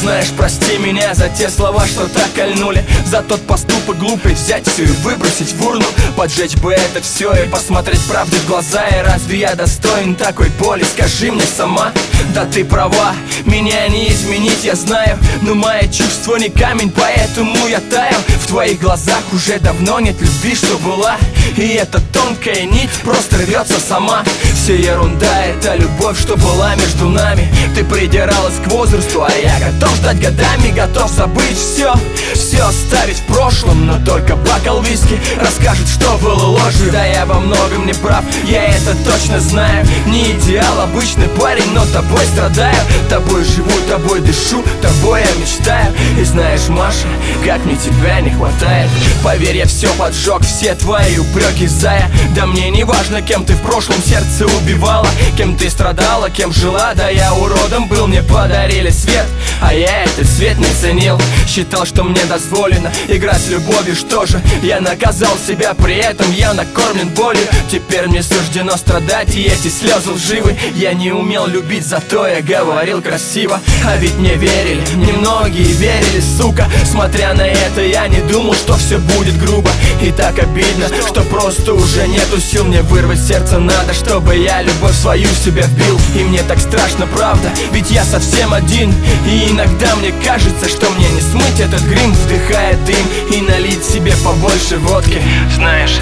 знаешь, прости меня за те слова, что так кольнули. За тот поступок глупый взять все и выбросить в урну Поджечь бы это все и посмотреть правде в глаза. И разве я достоин такой боли, скажи мне сама. Да ты права, меня не изменить, я знаю. Но мое чувство не камень, поэтому я таю. В твоих глазах уже давно нет любви, что была. И эта тонкая нить просто рвется сама. Все ерунда, это любовь, что была между нами. Ты придиралась к возрасту, а я готов ждать годами Готов забыть все, все оставить в прошлом Но только бокал виски. Расскажет, что было ложью. Да я во многом не прав, я это точно знаю. Не идеал, обычный парень, но тобой страдаю. Тобой живу, тобой дышу, тобой я мечтаю. И знаешь, Маша, как мне тебя не хватает. Поверь, я все поджег, все твои упреки, зая. Да мне не важно, кем ты в прошлом сердце убивала. Кем ты страдала, кем жила, да я уродом был Мне подарили свет, а я этот свет не ценил. Считал, что мне дозволено играть с любовью Что же, я наказал себя, при этом я накормлен болью Теперь мне суждено страдать, и эти слезы лживы. Я не умел любить, зато я говорил красиво. А ведь мне верили, немногие верили, сука. Смотря на это, я не думал, что все будет грубо И так обидно, что просто уже нету сил Мне вырвать сердце надо, чтобы я любовь свою в себя вбил. И мне так страшно, правда, ведь я совсем один. И иногда мне кажется, что мне не смыть этот грим. Вдыхая дым и налить себе побольше водки. Знаешь,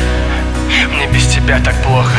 мне без тебя так плохо